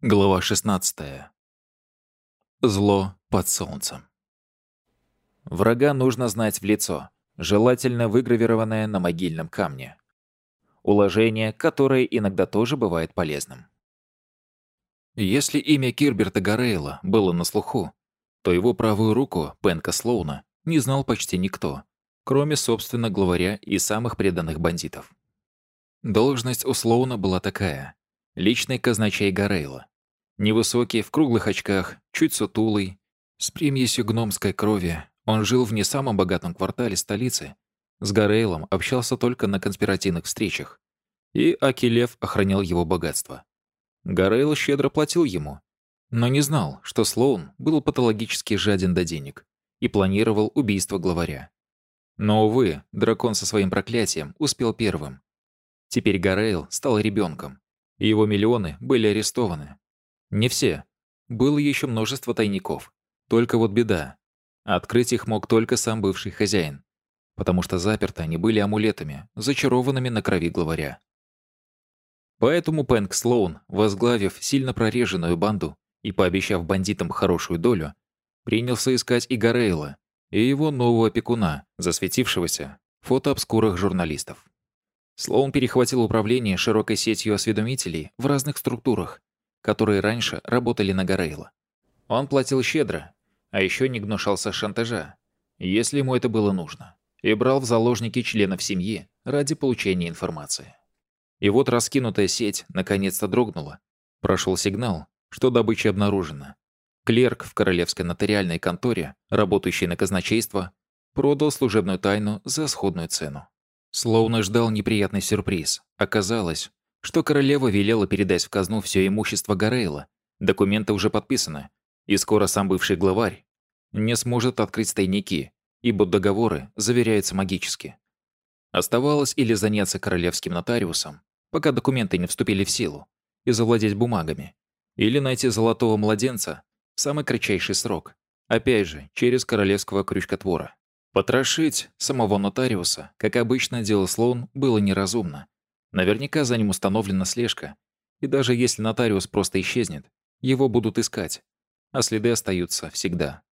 Глава 16. Зло под солнцем. Врага нужно знать в лицо, желательно выгравированное на могильном камне. Уложение, которое иногда тоже бывает полезным. Если имя Кирберта Гарейла было на слуху, то его правую руку, Пенка Слоуна, не знал почти никто, кроме, собственно, главаря и самых преданных бандитов. Должность у Слоуна была такая — личный казначей Гарейла. Невысокий, в круглых очках, чуть сутулый, с примесью гномской крови, он жил в не самом богатом квартале столицы. С Гарейлом общался только на конспиративных встречах. И Акилев охранял его богатство. Гарейл щедро платил ему, но не знал, что Слоун был патологически жаден до денег и планировал убийство главаря. Но, увы, дракон со своим проклятием успел первым. Теперь Гарейл стал ребенком, и его миллионы были арестованы. Не все. Было еще множество тайников. Только вот беда. Открыть их мог только сам бывший хозяин. Потому что заперты они были амулетами, зачарованными на крови главаря. Поэтому Пэнк Слоун, возглавив сильно прореженную банду и пообещав бандитам хорошую долю, принялся искать и Гарейла, и его нового опекуна, засветившегося в фотообскурах журналистов. Слоун перехватил управление широкой сетью осведомителей в разных структурах которые раньше работали на Гарейла. Он платил щедро, а еще не гнушался шантажа, если ему это было нужно, и брал в заложники членов семьи ради получения информации. И вот раскинутая сеть наконец-то дрогнула. Прошел сигнал, что добыча обнаружена. Клерк в королевской нотариальной конторе, работающий на казначейство, продал служебную тайну за сходную цену. Словно ждал неприятный сюрприз. Оказалось, что королева велела передать в казну все имущество Гарейла. Документы уже подписаны, и скоро сам бывший главарь не сможет открыть тайники, ибо договоры заверяются магически. Оставалось или заняться королевским нотариусом, пока документы не вступили в силу, и завладеть бумагами, или найти золотого младенца в самый кратчайший срок, опять же, через королевского крючкотвора. Потрошить самого нотариуса, как обычно делал слон, было неразумно, Наверняка за ним установлена слежка. И даже если нотариус просто исчезнет, его будут искать. А следы остаются всегда.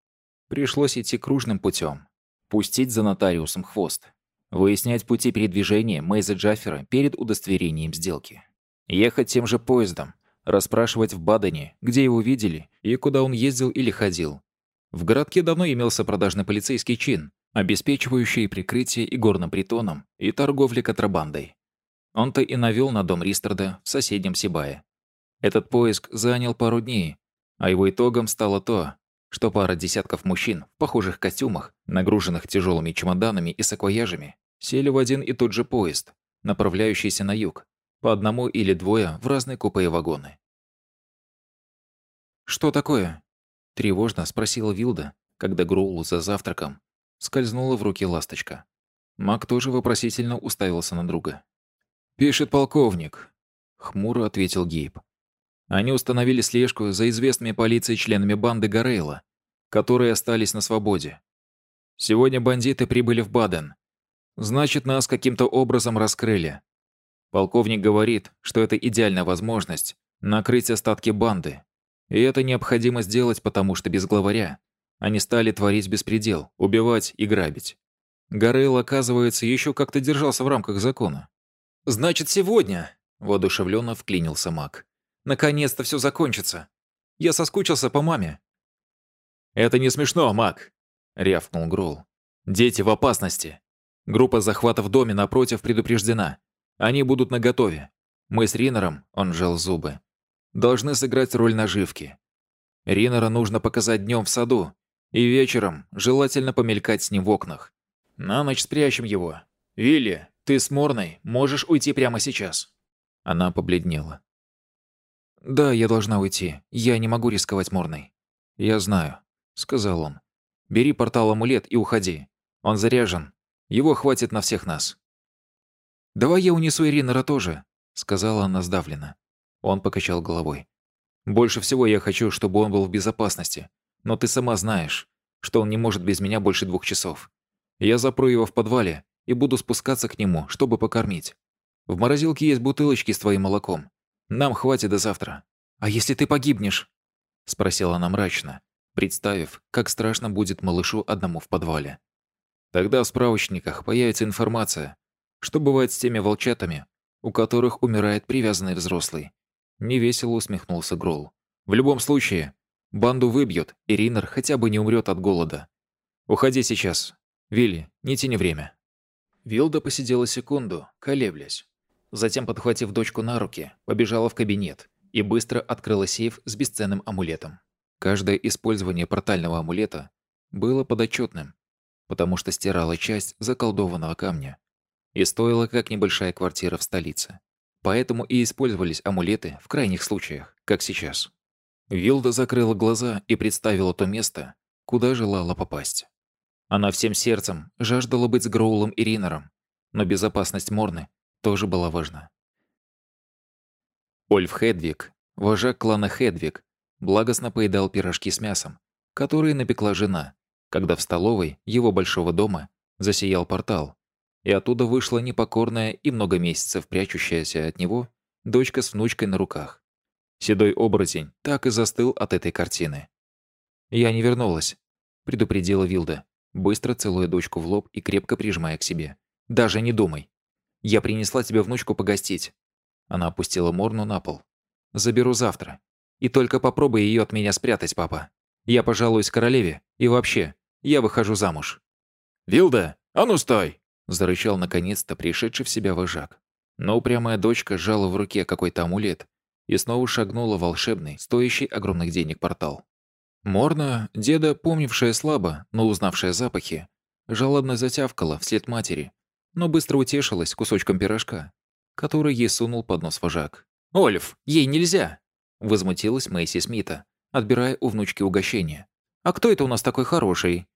Пришлось идти кружным путем. Пустить за нотариусом хвост. Выяснять пути передвижения Мейза Джаффера перед удостоверением сделки. Ехать тем же поездом. Расспрашивать в Бадене, где его видели и куда он ездил или ходил. В городке давно имелся продажный полицейский чин, обеспечивающий прикрытие и горным притоном, и торговли контрабандой. Он-то и навел на дом Ристарда в соседнем Сибае. Этот поиск занял пару дней, а его итогом стало то, что пара десятков мужчин в похожих костюмах, нагруженных тяжелыми чемоданами и саквояжами, сели в один и тот же поезд, направляющийся на юг, по одному или двое в разные купе и вагоны. «Что такое?» – тревожно спросила Вилда, когда Гроул за завтраком скользнула в руки ласточка. Мак тоже вопросительно уставился на друга. «Пишет полковник», — хмуро ответил Гейб. Они установили слежку за известными полиции членами банды Гарейла, которые остались на свободе. Сегодня бандиты прибыли в Баден. Значит, нас каким-то образом раскрыли. Полковник говорит, что это идеальная возможность накрыть остатки банды. И это необходимо сделать, потому что без главаря они стали творить беспредел, убивать и грабить. Гарейл, оказывается, еще как-то держался в рамках закона. «Значит, сегодня!» – воодушевленно вклинился маг. «Наконец-то все закончится! Я соскучился по маме!» «Это не смешно, маг!» – рявкнул Грол. «Дети в опасности. Группа захвата в доме напротив предупреждена. Они будут наготове. Мы с Ринером, он жал зубы, должны сыграть роль наживки. Ринера нужно показать днем в саду, и вечером желательно помелькать с ним в окнах. На ночь спрячем его. Вилли, ты с Морной можешь уйти прямо сейчас». Она побледнела. «Да, я должна уйти. Я не могу рисковать Морной». «Я знаю», — сказал он. «Бери портал-амулет и уходи. Он заряжен. Его хватит на всех нас». «Давай я унесу Иринера тоже», — сказала она сдавленно. Он покачал головой. «Больше всего я хочу, чтобы он был в безопасности. Но ты сама знаешь, что он не может без меня больше двух часов. Я запру его в подвале и буду спускаться к нему, чтобы покормить. В морозилке есть бутылочки с твоим молоком. Нам хватит до завтра. «А если ты погибнешь?» — спросила она мрачно, представив, как страшно будет малышу одному в подвале. Тогда в справочниках появится информация, что бывает с теми волчатами, у которых умирает привязанный взрослый. Невесело усмехнулся Гролл. В любом случае, банду выбьют, и Ринер хотя бы не умрет от голода. Уходи сейчас. Вилли, не тяни время. Вилда посидела секунду, колеблясь. Затем, подхватив дочку на руки, побежала в кабинет и быстро открыла сейф с бесценным амулетом. Каждое использование портального амулета было подотчетным, потому что стирало часть заколдованного камня и стоило как небольшая квартира в столице. Поэтому и использовались амулеты в крайних случаях, как сейчас. Вилда закрыла глаза и представила то место, куда желала попасть. Она всем сердцем жаждала быть с Гроулом и Ринером, но безопасность Морны тоже была важна. Ольф Хедвиг, вожак клана Хедвиг, благостно поедал пирожки с мясом, которые напекла жена, когда в столовой его большого дома засиял портал, и оттуда вышла непокорная и много месяцев прячущаяся от него дочка с внучкой на руках. Седой оборотень так и застыл от этой картины. «Я не вернулась», — предупредила Вилда, быстро целуя дочку в лоб и крепко прижимая к себе. «Даже не думай. Я принесла тебе внучку погостить». Она опустила Морну на пол. «Заберу завтра. И только попробуй ее от меня спрятать, папа. Я пожалуюсь королеве, и вообще, я выхожу замуж». «Вилда, а ну стой!» — зарычал наконец-то пришедший в себя вожак. Но упрямая дочка сжала в руке какой-то амулет и снова шагнула волшебный, стоящий огромных денег портал. Морна, деда, помнившая слабо, но узнавшая запахи, жалобно затявкала вслед матери, но быстро утешилась кусочком пирожка, который ей сунул под нос вожак. «Ольф, ей нельзя!» – возмутилась Мэйси Смита, отбирая у внучки угощение. «А кто это у нас такой хороший?»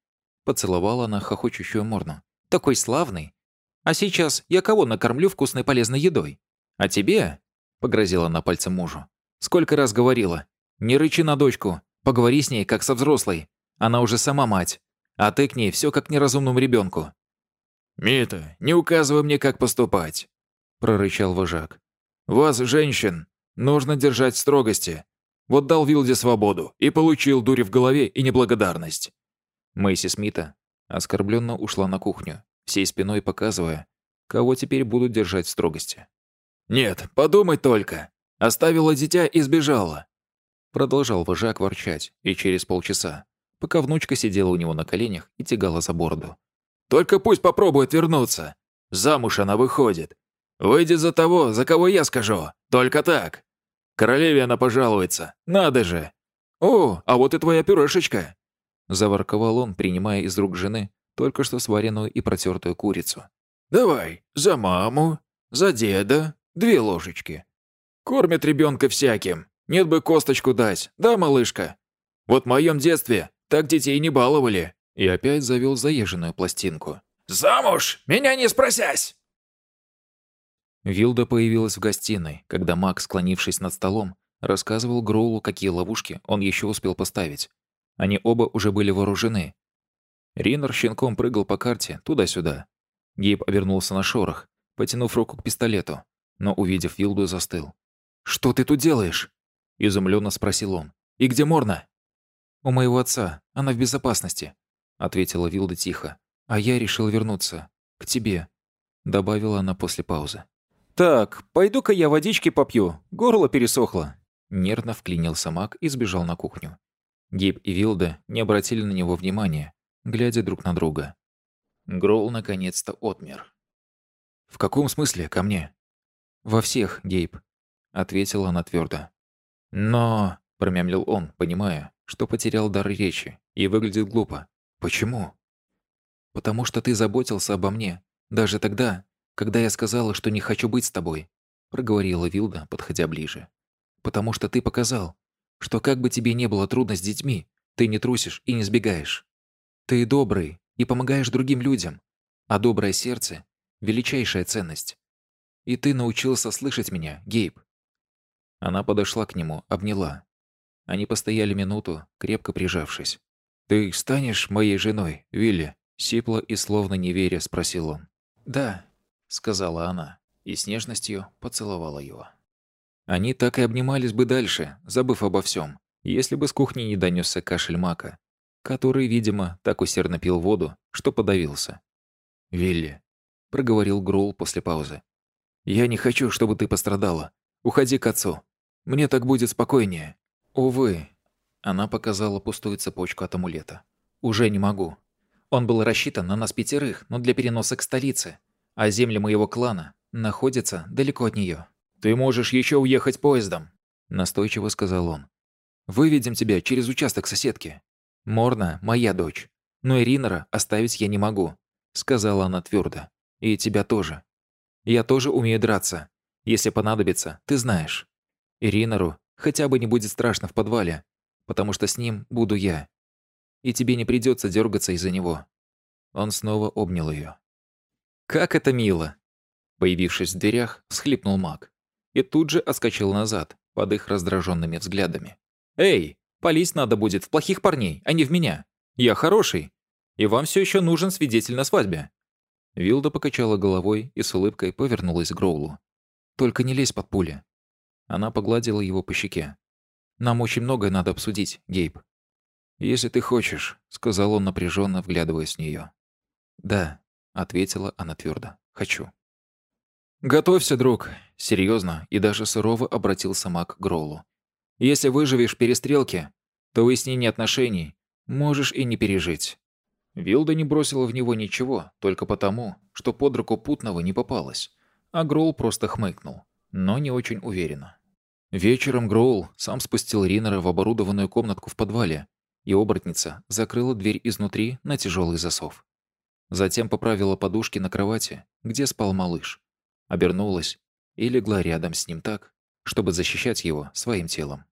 Поцеловала она хохочущую Морну. «Такой славный! А сейчас я кого накормлю вкусной полезной едой? А тебе?» Погрозила она пальцем мужу. «Сколько раз говорила. Не рычи на дочку. Поговори с ней, как со взрослой. Она уже сама мать. А ты к ней все как неразумному ребенку. «Мита, не указывай мне, как поступать», – прорычал вожак. «Вас, женщин, нужно держать в строгости. Вот дал Вилде свободу и получил дури в голове и неблагодарность». Мэйси Смита оскорбленно ушла на кухню, всей спиной показывая, кого теперь будут держать в строгости. «Нет, подумай только. Оставила дитя и сбежала». Продолжал вожак ворчать, и через полчаса, пока внучка сидела у него на коленях и тягала за бороду. «Только пусть попробует вернуться. Замуж она выходит. Выйдет за того, за кого я скажу. Только так. Королеве она пожалуется. Надо же. О, а вот и твоя пюрешечка». Заворковал он, принимая из рук жены только что сваренную и протертую курицу. «Давай, за маму, за деда, Две ложечки. Кормят ребенка всяким. Нет бы косточку дать, да, малышка? Вот в моем детстве так детей не баловали». И опять завел заезженную пластинку. «Замуж! Меня не спросясь!» Вилда появилась в гостиной, когда Мак, склонившись над столом, рассказывал Гроулу, какие ловушки он еще успел поставить. Они оба уже были вооружены. Риннер щенком прыгал по карте туда-сюда. Гейб обернулся на шорох, потянув руку к пистолету но, увидев Вилду, застыл. «Что ты тут делаешь?» – изумленно спросил он. «И где Морна?» «У моего отца. Она в безопасности», – ответила Вилда тихо. «А я решил вернуться. К тебе», – добавила она после паузы. «Так, пойду-ка я водички попью. Горло пересохло». Нервно вклинился маг и сбежал на кухню. Гиб и Вилда не обратили на него внимания, глядя друг на друга. Гроул наконец-то отмер. «В каком смысле ко мне?» «Во всех, Гейб», — ответила она твердо. «Но...» — промямлил он, понимая, что потерял дар речи и выглядит глупо. «Почему?» «Потому что ты заботился обо мне, даже тогда, когда я сказала, что не хочу быть с тобой», — проговорила Вилда, подходя ближе. «Потому что ты показал, что как бы тебе не было трудно с детьми, ты не трусишь и не сбегаешь. Ты добрый и помогаешь другим людям, а доброе сердце — величайшая ценность. И ты научился слышать меня, Гейб». Она подошла к нему, обняла. Они постояли минуту, крепко прижавшись. «Ты станешь моей женой, Вилли?» Сипло и словно не веря спросил он. «Да», — сказала она, и с нежностью поцеловала его. Они так и обнимались бы дальше, забыв обо всем, если бы с кухни не донесся кашель Мака, который, видимо, так усердно пил воду, что подавился. «Вилли», — проговорил Гроул после паузы, — «я не хочу, чтобы ты пострадала. Уходи к отцу. Мне так будет спокойнее». «Увы», — она показала пустую цепочку от амулета. «Уже не могу. Он был рассчитан на нас пятерых, но для переноса к столице, а земли моего клана находятся далеко от нее. «Ты можешь еще уехать поездом», — настойчиво сказал он. «Выведем тебя через участок соседки. Морна — моя дочь, но Иринора оставить я не могу», — сказала она твердо. «И тебя тоже. Я тоже умею драться. Если понадобится, ты знаешь. Иринору хотя бы не будет страшно в подвале, потому что с ним буду я и тебе не придется дергаться из-за него». Он снова обнял ее. «Как это мило!» Появившись в дверях, всхлипнул маг. И тут же отскочил назад, под их раздраженными взглядами. «Эй, палить надо будет в плохих парней, а не в меня. Я хороший. И вам все еще нужен свидетель на свадьбе». Вилда покачала головой и с улыбкой повернулась к Гроулу. «Только не лезь под пули». Она погладила его по щеке. «Нам очень многое надо обсудить, Гейб». «Если ты хочешь», — сказал он напряженно, вглядываясь в нее. «Да», — ответила она твердо. «Хочу». «Готовься, друг», — серьезно и даже сурово обратился Мак к Гролу. «Если выживешь в перестрелке, то выяснение отношений можешь и не пережить». Вилда не бросила в него ничего, только потому, что под руку путного не попалось, а Грол просто хмыкнул, но не очень уверенно. Вечером Гроул сам спустил Ринера в оборудованную комнатку в подвале и оборотница закрыла дверь изнутри на тяжелый засов. Затем поправила подушки на кровати, где спал малыш, обернулась и легла рядом с ним так, чтобы защищать его своим телом.